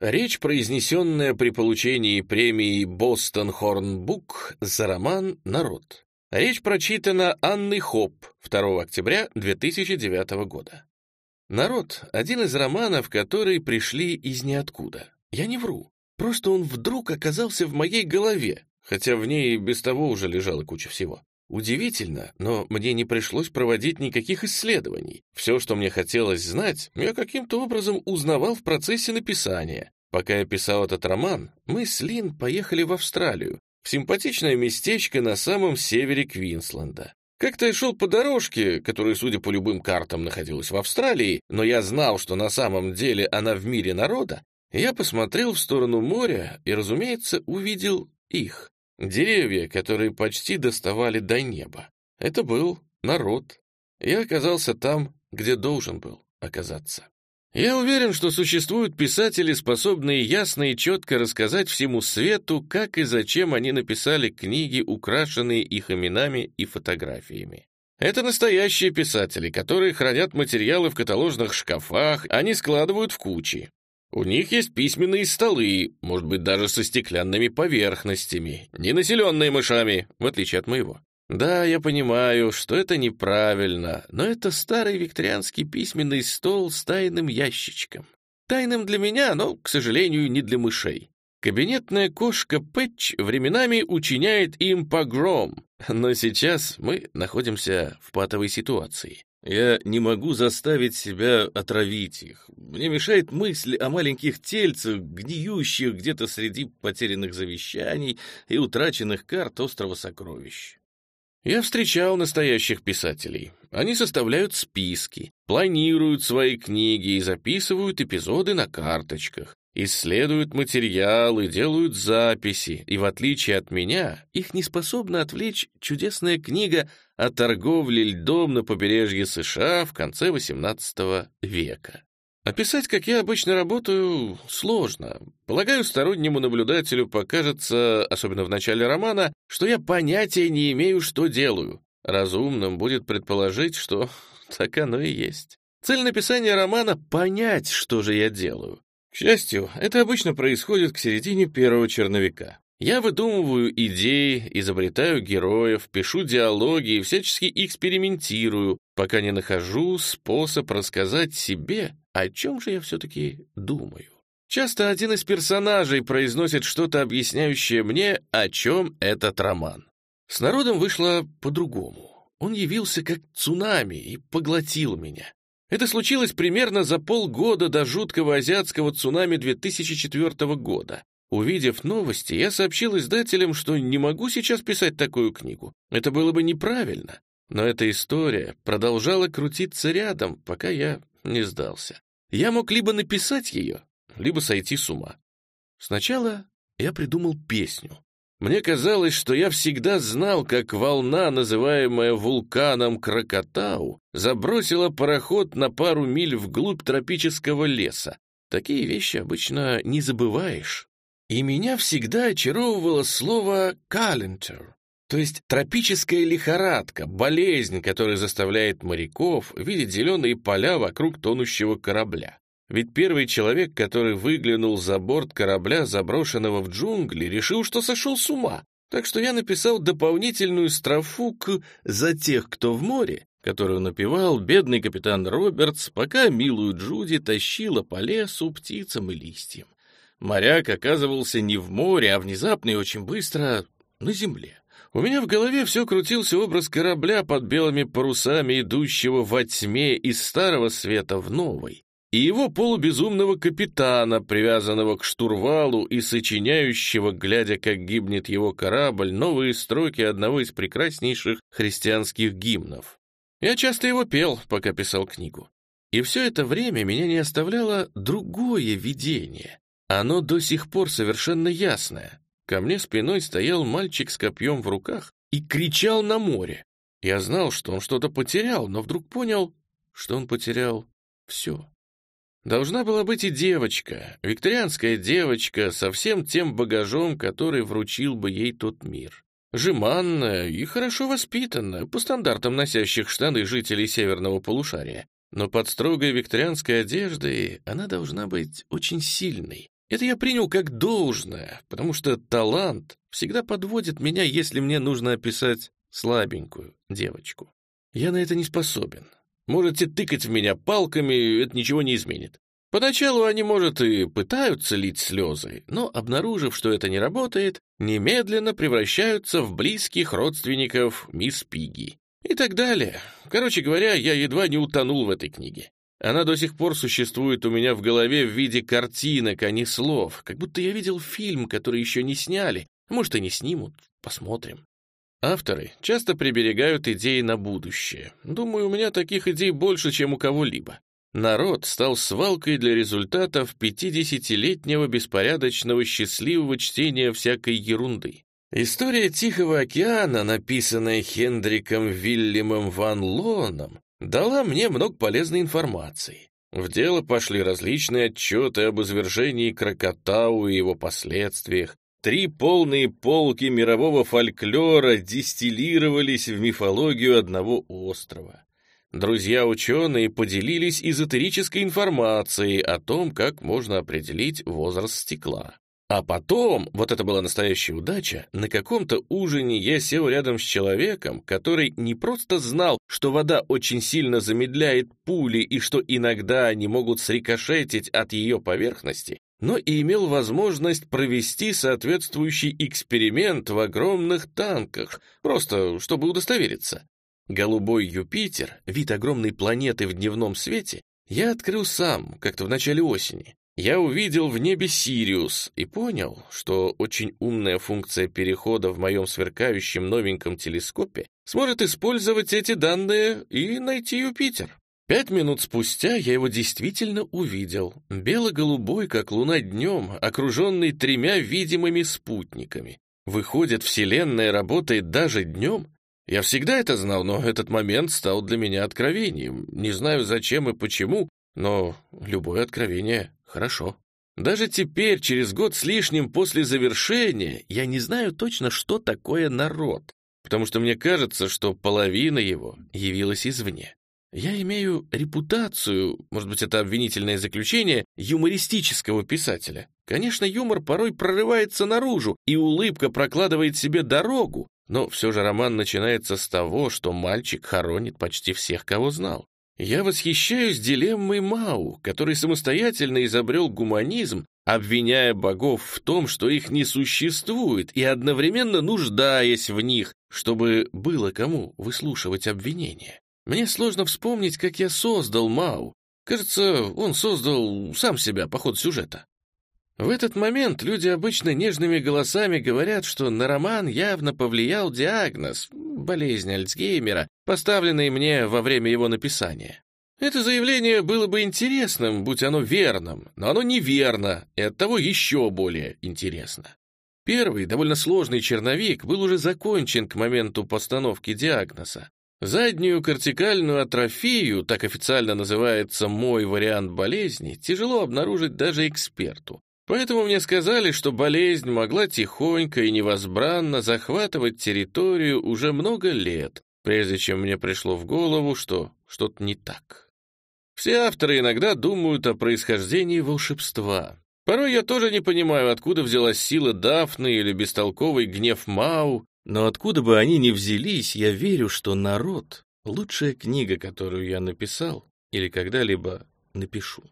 Речь, произнесенная при получении премии «Бостон Хорнбук» за роман «Народ». Речь прочитана Анной Хоп 2 октября 2009 года. «Народ» — один из романов, которые пришли из ниоткуда. Я не вру. Просто он вдруг оказался в моей голове, хотя в ней без того уже лежала куча всего. Удивительно, но мне не пришлось проводить никаких исследований. Все, что мне хотелось знать, я каким-то образом узнавал в процессе написания. Пока я писал этот роман, мы с Лин поехали в Австралию, в симпатичное местечко на самом севере Квинсленда. Как-то я шел по дорожке, которая, судя по любым картам, находилась в Австралии, но я знал, что на самом деле она в мире народа, я посмотрел в сторону моря и, разумеется, увидел их. Деревья, которые почти доставали до неба. Это был народ. Я оказался там, где должен был оказаться. Я уверен, что существуют писатели, способные ясно и четко рассказать всему свету, как и зачем они написали книги, украшенные их именами и фотографиями. Это настоящие писатели, которые хранят материалы в каталожных шкафах, они складывают в кучи. У них есть письменные столы, может быть, даже со стеклянными поверхностями, не населенные мышами, в отличие от моего. Да, я понимаю, что это неправильно, но это старый викторианский письменный стол с тайным ящичком. Тайным для меня, но, к сожалению, не для мышей. Кабинетная кошка Пэтч временами учиняет им погром, но сейчас мы находимся в патовой ситуации. Я не могу заставить себя отравить их. Мне мешает мысль о маленьких тельцах, гниющих где-то среди потерянных завещаний и утраченных карт острова сокровищ. Я встречал настоящих писателей. Они составляют списки, планируют свои книги и записывают эпизоды на карточках, исследуют материалы, делают записи, и в отличие от меня, их не способна отвлечь чудесная книга о торговле льдом на побережье США в конце XVIII века. Описать, как я обычно работаю, сложно. Полагаю, стороннему наблюдателю покажется, особенно в начале романа, что я понятия не имею, что делаю. Разумным будет предположить, что так оно и есть. Цель написания романа — понять, что же я делаю. К счастью, это обычно происходит к середине первого черновика. Я выдумываю идеи, изобретаю героев, пишу диалоги и всячески экспериментирую, пока не нахожу способ рассказать себе, о чем же я все-таки думаю. Часто один из персонажей произносит что-то, объясняющее мне, о чем этот роман. С народом вышло по-другому. Он явился как цунами и поглотил меня. Это случилось примерно за полгода до жуткого азиатского цунами 2004 года. Увидев новости, я сообщил издателям, что не могу сейчас писать такую книгу. Это было бы неправильно. Но эта история продолжала крутиться рядом, пока я не сдался. Я мог либо написать ее, либо сойти с ума. Сначала я придумал песню. Мне казалось, что я всегда знал, как волна, называемая вулканом Крокотау, забросила пароход на пару миль вглубь тропического леса. Такие вещи обычно не забываешь. И меня всегда очаровывало слово «калентер», то есть тропическая лихорадка, болезнь, которая заставляет моряков видеть зеленые поля вокруг тонущего корабля. Ведь первый человек, который выглянул за борт корабля, заброшенного в джунгли, решил, что сошел с ума. Так что я написал дополнительную строфу к «За тех, кто в море», которую напевал бедный капитан Робертс, пока милую Джуди тащила по лесу птицам и листьям. Моряк оказывался не в море, а внезапно и очень быстро на земле. У меня в голове все крутился образ корабля под белыми парусами, идущего во тьме из старого света в новый, и его полубезумного капитана, привязанного к штурвалу и сочиняющего, глядя, как гибнет его корабль, новые строки одного из прекраснейших христианских гимнов. Я часто его пел, пока писал книгу. И все это время меня не оставляло другое видение. Оно до сих пор совершенно ясное. Ко мне спиной стоял мальчик с копьем в руках и кричал на море. Я знал, что он что-то потерял, но вдруг понял, что он потерял все. Должна была быть и девочка, викторианская девочка, со всем тем багажом, который вручил бы ей тот мир. Жеманная и хорошо воспитанная, по стандартам носящих штаны жителей северного полушария. Но под строгой викторианской одеждой она должна быть очень сильной, Это я принял как должное, потому что талант всегда подводит меня, если мне нужно описать слабенькую девочку. Я на это не способен. Можете тыкать в меня палками, это ничего не изменит. Поначалу они, может, и пытаются лить слезы, но, обнаружив, что это не работает, немедленно превращаются в близких родственников мисс Пиги. И так далее. Короче говоря, я едва не утонул в этой книге. Она до сих пор существует у меня в голове в виде картинок, а не слов, как будто я видел фильм, который еще не сняли, может, и не снимут, посмотрим. Авторы часто приберегают идеи на будущее. Думаю, у меня таких идей больше, чем у кого-либо. Народ стал свалкой для результатов 50-летнего беспорядочного счастливого чтения всякой ерунды. История Тихого океана, написанная Хендриком Вильямом Ван Лоном, дала мне много полезной информации. В дело пошли различные отчеты об извержении Крокотау и его последствиях. Три полные полки мирового фольклора дистиллировались в мифологию одного острова. Друзья-ученые поделились эзотерической информацией о том, как можно определить возраст стекла. А потом, вот это была настоящая удача, на каком-то ужине я сел рядом с человеком, который не просто знал, что вода очень сильно замедляет пули и что иногда они могут срикошетить от ее поверхности, но и имел возможность провести соответствующий эксперимент в огромных танках, просто чтобы удостовериться. Голубой Юпитер, вид огромной планеты в дневном свете, я открыл сам, как-то в начале осени. Я увидел в небе Сириус и понял, что очень умная функция перехода в моем сверкающем новеньком телескопе сможет использовать эти данные и найти Юпитер. Пять минут спустя я его действительно увидел, бело-голубой, как луна днем, окруженный тремя видимыми спутниками. Выходит, Вселенная работает даже днем? Я всегда это знал, но этот момент стал для меня откровением. Не знаю, зачем и почему, но любое откровение хорошо. Даже теперь, через год с лишним после завершения, я не знаю точно, что такое народ, потому что мне кажется, что половина его явилась извне. Я имею репутацию, может быть, это обвинительное заключение, юмористического писателя. Конечно, юмор порой прорывается наружу, и улыбка прокладывает себе дорогу, но все же роман начинается с того, что мальчик хоронит почти всех, кого знал. Я восхищаюсь дилеммой Мау, который самостоятельно изобрел гуманизм, обвиняя богов в том, что их не существует, и одновременно нуждаясь в них, чтобы было кому выслушивать обвинения. Мне сложно вспомнить, как я создал Мау. Кажется, он создал сам себя по ходу сюжета. В этот момент люди обычно нежными голосами говорят, что на роман явно повлиял диагноз — болезнь Альцгеймера, поставленный мне во время его написания. Это заявление было бы интересным, будь оно верным, но оно неверно, и оттого еще более интересно. Первый, довольно сложный черновик был уже закончен к моменту постановки диагноза. Заднюю кортикальную атрофию, так официально называется мой вариант болезни, тяжело обнаружить даже эксперту. Поэтому мне сказали, что болезнь могла тихонько и невозбранно захватывать территорию уже много лет, прежде чем мне пришло в голову, что что-то не так. Все авторы иногда думают о происхождении волшебства. Порой я тоже не понимаю, откуда взялась сила Дафны или бестолковый гнев Мау, но откуда бы они ни взялись, я верю, что «Народ» — лучшая книга, которую я написал или когда-либо напишу.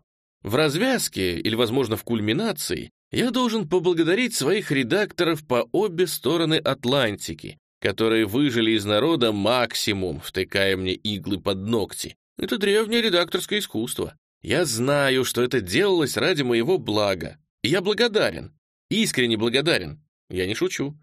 В развязке, или, возможно, в кульминации, я должен поблагодарить своих редакторов по обе стороны Атлантики, которые выжили из народа максимум, втыкая мне иглы под ногти. Это древнее редакторское искусство. Я знаю, что это делалось ради моего блага. И я благодарен. Искренне благодарен. Я не шучу.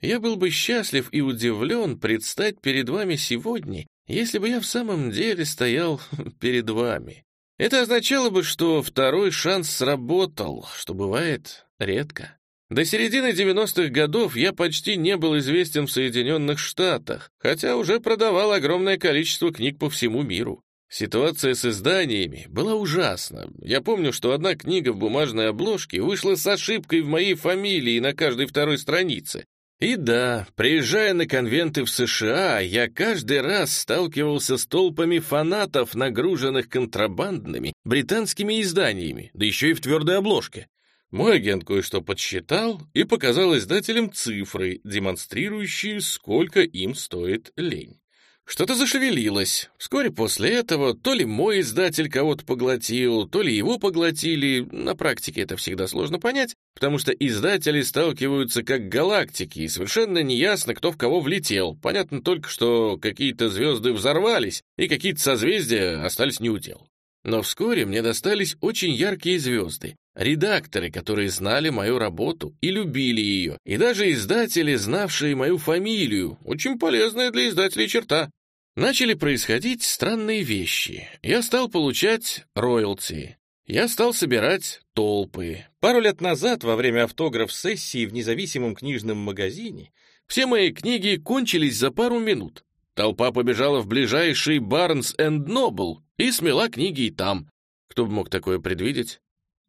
Я был бы счастлив и удивлен предстать перед вами сегодня, если бы я в самом деле стоял перед вами. Это означало бы, что второй шанс сработал, что бывает редко. До середины 90-х годов я почти не был известен в Соединенных Штатах, хотя уже продавал огромное количество книг по всему миру. Ситуация с изданиями была ужасна. Я помню, что одна книга в бумажной обложке вышла с ошибкой в моей фамилии на каждой второй странице, и да, приезжая на конвенты в США, я каждый раз сталкивался с толпами фанатов, нагруженных контрабандными британскими изданиями, да еще и в твердой обложке. Мой агент кое-что подсчитал и показал издателям цифры, демонстрирующие, сколько им стоит лень. Что-то зашевелилось. Вскоре после этого то ли мой издатель кого-то поглотил, то ли его поглотили. На практике это всегда сложно понять, потому что издатели сталкиваются как галактики, и совершенно неясно, кто в кого влетел. Понятно только, что какие-то звезды взорвались, и какие-то созвездия остались неудел. Но вскоре мне достались очень яркие звезды, редакторы, которые знали мою работу и любили ее, и даже издатели, знавшие мою фамилию, очень полезная для издателей черта. Начали происходить странные вещи. Я стал получать роялти. Я стал собирать толпы. Пару лет назад, во время автограф-сессии в независимом книжном магазине, все мои книги кончились за пару минут. Толпа побежала в ближайший Барнс энд Нобл и смела книги и там. Кто бы мог такое предвидеть?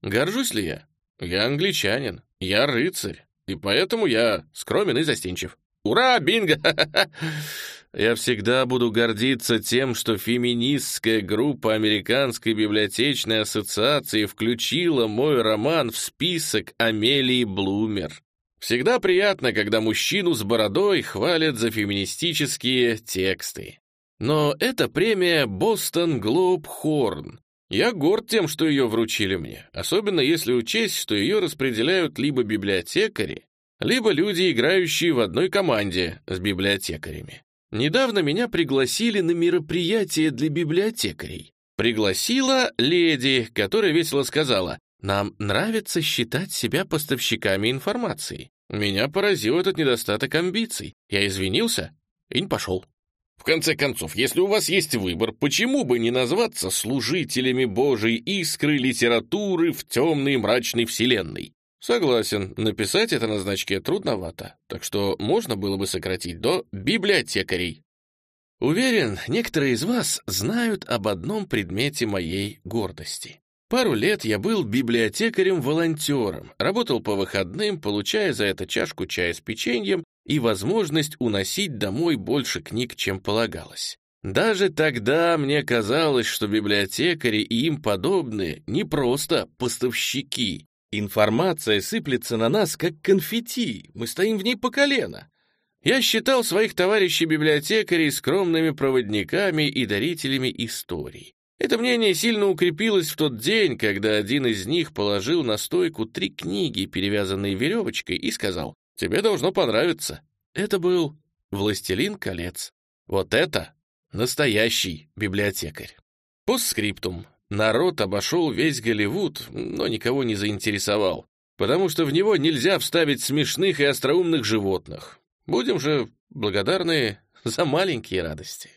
Горжусь ли я? Я англичанин, я рыцарь, и поэтому я скромен и застенчив. Ура, бинго! Я всегда буду гордиться тем, что феминистская группа Американской библиотечной ассоциации включила мой роман в список Амелии Блумер. Всегда приятно, когда мужчину с бородой хвалят за феминистические тексты. Но это премия «Бостон Глоб Хорн». Я горд тем, что ее вручили мне, особенно если учесть, что ее распределяют либо библиотекари, либо люди, играющие в одной команде с библиотекарями. Недавно меня пригласили на мероприятие для библиотекарей. Пригласила леди, которая весело сказала, «Нам нравится считать себя поставщиками информации». Меня поразил этот недостаток амбиций. Я извинился и не пошел. В конце концов, если у вас есть выбор, почему бы не назваться служителями Божьей искры литературы в темной мрачной вселенной? Согласен, написать это на значке трудновато, так что можно было бы сократить до библиотекарей. Уверен, некоторые из вас знают об одном предмете моей гордости. Пару лет я был библиотекарем-волонтером, работал по выходным, получая за это чашку чая с печеньем и возможность уносить домой больше книг, чем полагалось. Даже тогда мне казалось, что библиотекари и им подобные не просто поставщики, Информация сыплется на нас, как конфетти, мы стоим в ней по колено. Я считал своих товарищей-библиотекарей скромными проводниками и дарителями историй. Это мнение сильно укрепилось в тот день, когда один из них положил на стойку три книги, перевязанные веревочкой, и сказал, «Тебе должно понравиться». Это был «Властелин колец». Вот это настоящий библиотекарь. Постскриптум. Народ обошел весь Голливуд, но никого не заинтересовал, потому что в него нельзя вставить смешных и остроумных животных. Будем же благодарны за маленькие радости.